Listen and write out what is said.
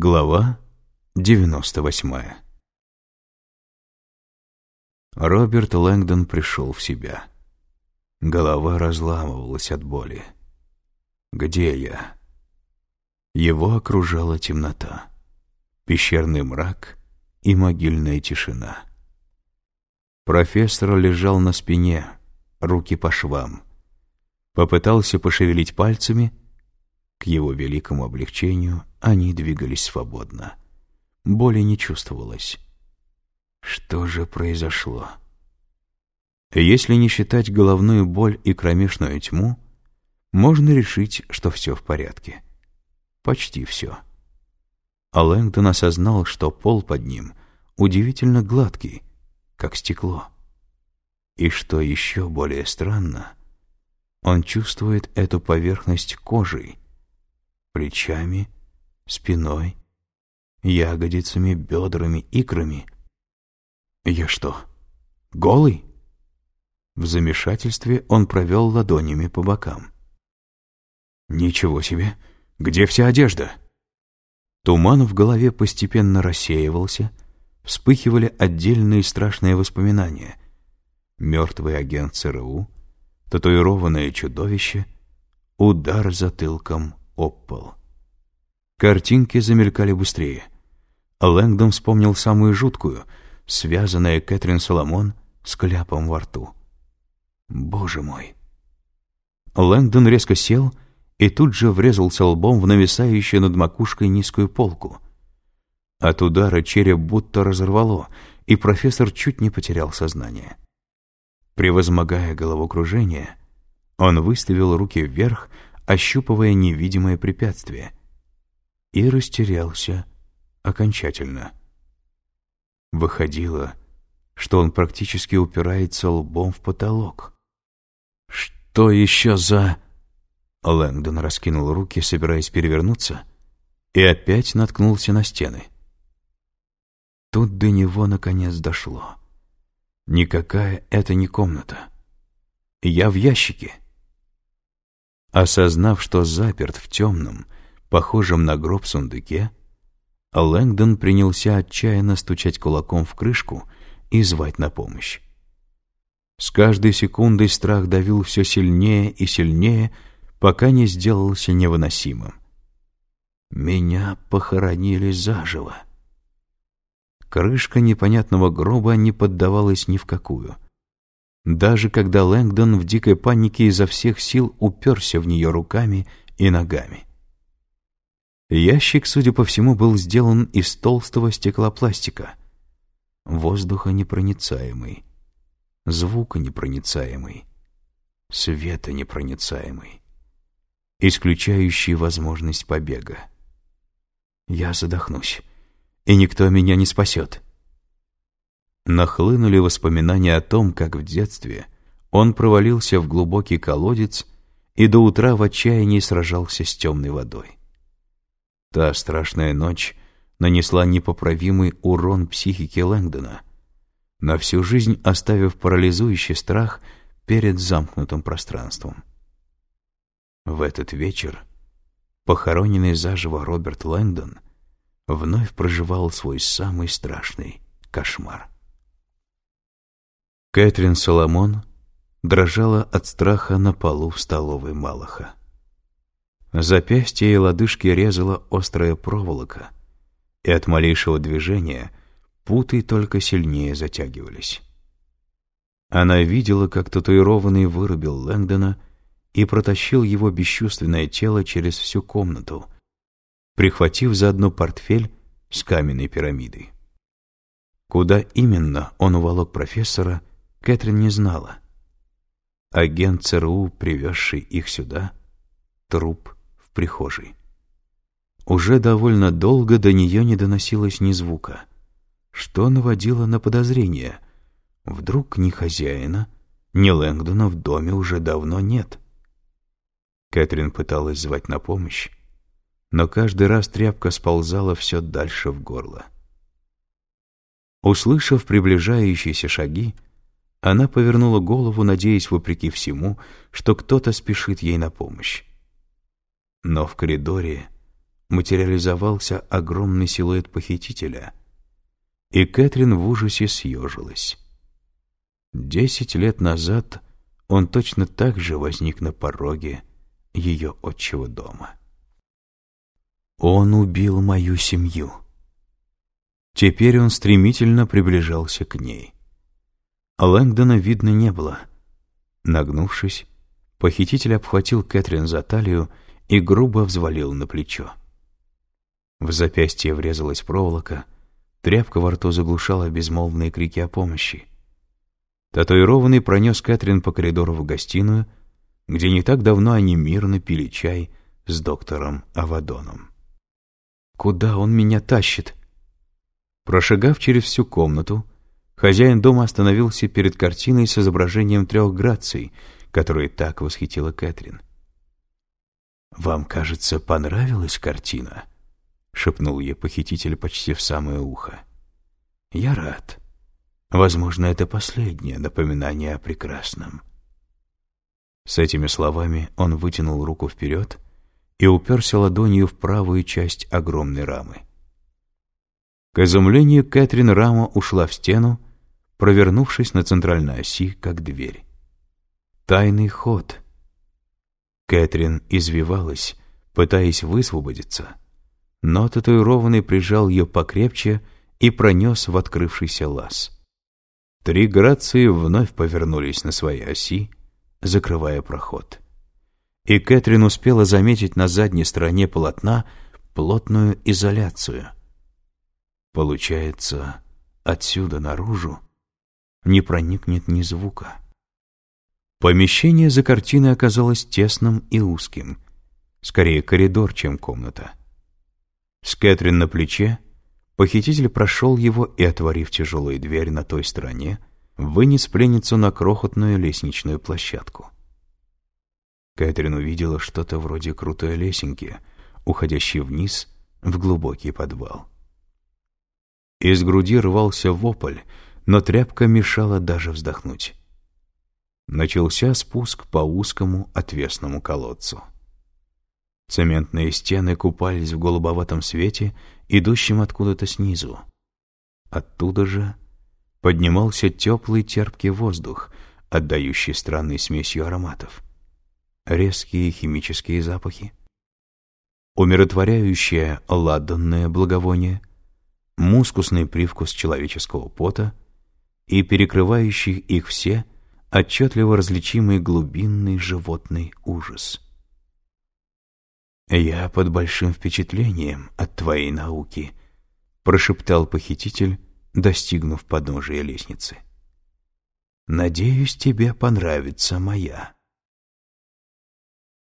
Глава 98 Роберт Лэнгдон пришел в себя. Голова разламывалась от боли. «Где я?» Его окружала темнота, пещерный мрак и могильная тишина. Профессор лежал на спине, руки по швам. Попытался пошевелить пальцами. К его великому облегчению они двигались свободно. Боли не чувствовалось. Что же произошло? Если не считать головную боль и кромешную тьму, можно решить, что все в порядке. Почти все. А Лэнгдон осознал, что пол под ним удивительно гладкий, как стекло. И что еще более странно, он чувствует эту поверхность кожей, плечами, спиной, ягодицами, бедрами, икрами. Я что, голый? В замешательстве он провел ладонями по бокам. «Ничего себе! Где вся одежда?» Туман в голове постепенно рассеивался, вспыхивали отдельные страшные воспоминания. Мертвый агент ЦРУ, татуированное чудовище, удар затылком об пол. Картинки замелькали быстрее. Лэнгдон вспомнил самую жуткую, связанная Кэтрин Соломон с кляпом во рту. Боже мой! Лэнгдон резко сел и тут же врезался лбом в нависающую над макушкой низкую полку. От удара череп будто разорвало, и профессор чуть не потерял сознание. Превозмогая головокружение, он выставил руки вверх, ощупывая невидимое препятствие, и растерялся окончательно. Выходило, что он практически упирается лбом в потолок. «Что еще за...» Лэнгдон раскинул руки, собираясь перевернуться, и опять наткнулся на стены. Тут до него наконец дошло. Никакая это не комната. Я в ящике. Осознав, что заперт в темном, похожем на гроб сундуке, Лэнгдон принялся отчаянно стучать кулаком в крышку и звать на помощь. С каждой секундой страх давил все сильнее и сильнее, пока не сделался невыносимым. Меня похоронили заживо. Крышка непонятного гроба не поддавалась ни в какую. Даже когда Лэнгдон в дикой панике изо всех сил уперся в нее руками и ногами. Ящик, судя по всему, был сделан из толстого стеклопластика. Воздухонепроницаемый, звуконепроницаемый, светонепроницаемый, исключающий возможность побега. Я задохнусь, и никто меня не спасет. Нахлынули воспоминания о том, как в детстве он провалился в глубокий колодец и до утра в отчаянии сражался с темной водой. Та страшная ночь нанесла непоправимый урон психике Лэнгдона, на всю жизнь оставив парализующий страх перед замкнутым пространством. В этот вечер похороненный заживо Роберт Лэнгдон вновь проживал свой самый страшный кошмар. Кэтрин Соломон дрожала от страха на полу в столовой Малаха. Запястья и лодыжки резала острая проволока, и от малейшего движения путы только сильнее затягивались. Она видела, как татуированный вырубил Лэнгдона и протащил его бесчувственное тело через всю комнату, прихватив заодно портфель с каменной пирамидой. Куда именно он уволок профессора, Кэтрин не знала. Агент ЦРУ, привезший их сюда, труп прихожей. Уже довольно долго до нее не доносилось ни звука, что наводило на подозрение. Вдруг ни хозяина, ни Лэнгдона в доме уже давно нет. Кэтрин пыталась звать на помощь, но каждый раз тряпка сползала все дальше в горло. Услышав приближающиеся шаги, она повернула голову, надеясь, вопреки всему, что кто-то спешит ей на помощь. Но в коридоре материализовался огромный силуэт похитителя, и Кэтрин в ужасе съежилась. Десять лет назад он точно так же возник на пороге ее отчего дома. Он убил мою семью. Теперь он стремительно приближался к ней. Лэнгдона видно не было. Нагнувшись, похититель обхватил Кэтрин за талию и грубо взвалил на плечо. В запястье врезалась проволока, тряпка во рту заглушала безмолвные крики о помощи. Татуированный пронес Кэтрин по коридору в гостиную, где не так давно они мирно пили чай с доктором Авадоном. «Куда он меня тащит?» Прошагав через всю комнату, хозяин дома остановился перед картиной с изображением трех граций, которые так восхитила Кэтрин. «Вам, кажется, понравилась картина?» — шепнул ей похититель почти в самое ухо. «Я рад. Возможно, это последнее напоминание о прекрасном». С этими словами он вытянул руку вперед и уперся ладонью в правую часть огромной рамы. К изумлению Кэтрин рама ушла в стену, провернувшись на центральной оси, как дверь. Тайный ход. Кэтрин извивалась, пытаясь высвободиться, но татуированный прижал ее покрепче и пронес в открывшийся лаз. Три грации вновь повернулись на своей оси, закрывая проход. И Кэтрин успела заметить на задней стороне полотна плотную изоляцию. Получается, отсюда наружу не проникнет ни звука. Помещение за картиной оказалось тесным и узким, скорее коридор, чем комната. С Кэтрин на плече похититель прошел его и, отворив тяжелую дверь на той стороне, вынес пленницу на крохотную лестничную площадку. Кэтрин увидела что-то вроде крутой лесенки, уходящей вниз в глубокий подвал. Из груди рвался вопль, но тряпка мешала даже вздохнуть. Начался спуск по узкому отвесному колодцу. Цементные стены купались в голубоватом свете, идущем откуда-то снизу. Оттуда же поднимался теплый терпкий воздух, отдающий странной смесью ароматов. Резкие химические запахи, умиротворяющее ладанное благовоние, мускусный привкус человеческого пота и перекрывающий их все отчетливо различимый глубинный животный ужас. «Я под большим впечатлением от твоей науки», — прошептал похититель, достигнув подножия лестницы. «Надеюсь, тебе понравится моя».